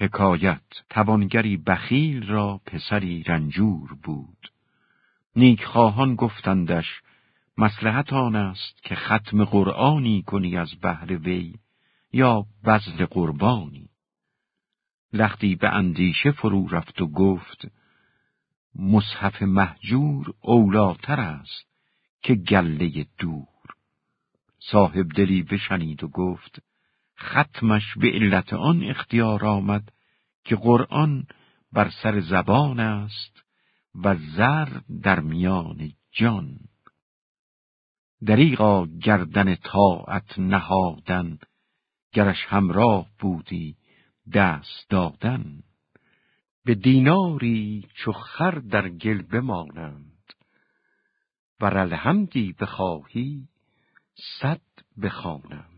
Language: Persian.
حکایت توانگری بخیل را پسری رنجور بود. نیکخواهان گفتندش مسلحت آن است که ختم قرآنی کنی از بهر وی یا بذل قربانی. لختی به اندیشه فرو رفت و گفت مصحف محجور اولاتر است که گله دور. صاحب دلی بشنید و گفت ختمش به علت آن اختیار آمد که قرآن بر سر زبان است و زر در میان جان. دریغا گردن طاعت نهادن گرش همراه بودی دست دادن به دیناری چو خر در گل بمانند و الحمدی بخواهی صد بخوانند